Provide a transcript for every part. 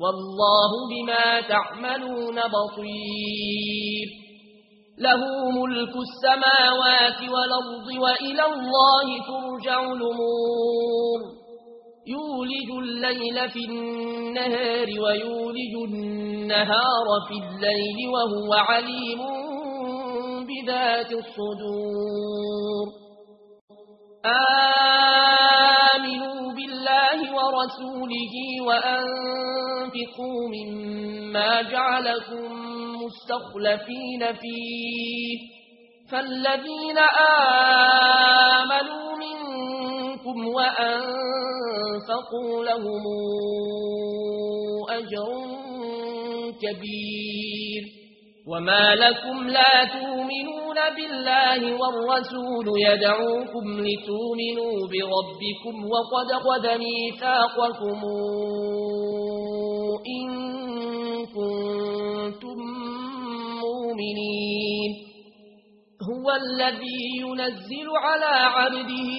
والله بما تعملون بطير له ملك السماوات والأرض وإلى الله ترجع الأمور. يولج الليل في النهار ويولج النهار في الليل وهو عليم بذات الصدور. آمنون رسوله وأنفقوا مما جعلكم مستخلفين فيه فالذين آمنوا منكم وأنفقوا لهم أجر كبير وما لكم لا تؤمنون تؤمنون بالله والرسول يدعوكم لتؤمنوا بربكم وقد قد ميثاقكم إن كنتم مؤمنين هو الذي ينزل على عبده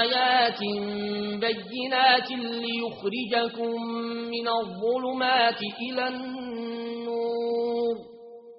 آيات بينات ليخرجكم من الظلمات إلى النار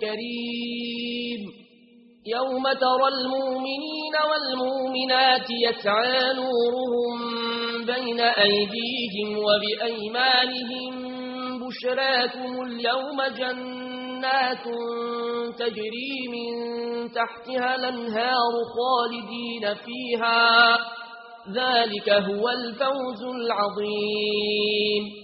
كريم. يوم ترى المؤمنين والمؤمنات يتعى نورهم بين أيديهم وبأيمانهم. بشراكم اليوم جنات تجري من تحتها الأنهار خالدين فيها. ذلك هو الفوز العظيم.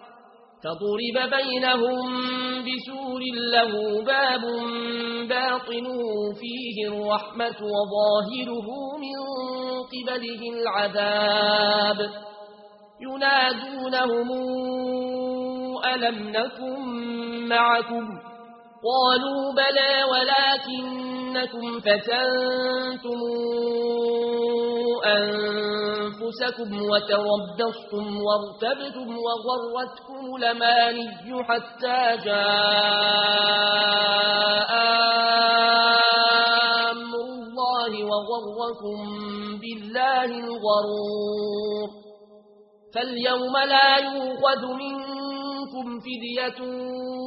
فضرب بينهم بسور له باب باطن فيه الرحمة وظاهره من قبله العذاب ينادونهم ألم نكن معكم قالوا بلى ولكنكم فتنتم أنتم أنفسكم وتربصتم وارتبتم وغرتكم لماني حتى جاء أمر الله وغركم بالله الغرور. فاليوم لا يوخذ منكم فدية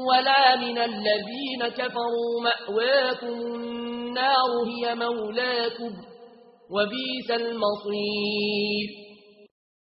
ولا من الذين كفروا مأواكم النار هي مولاكم. وبئس المصير.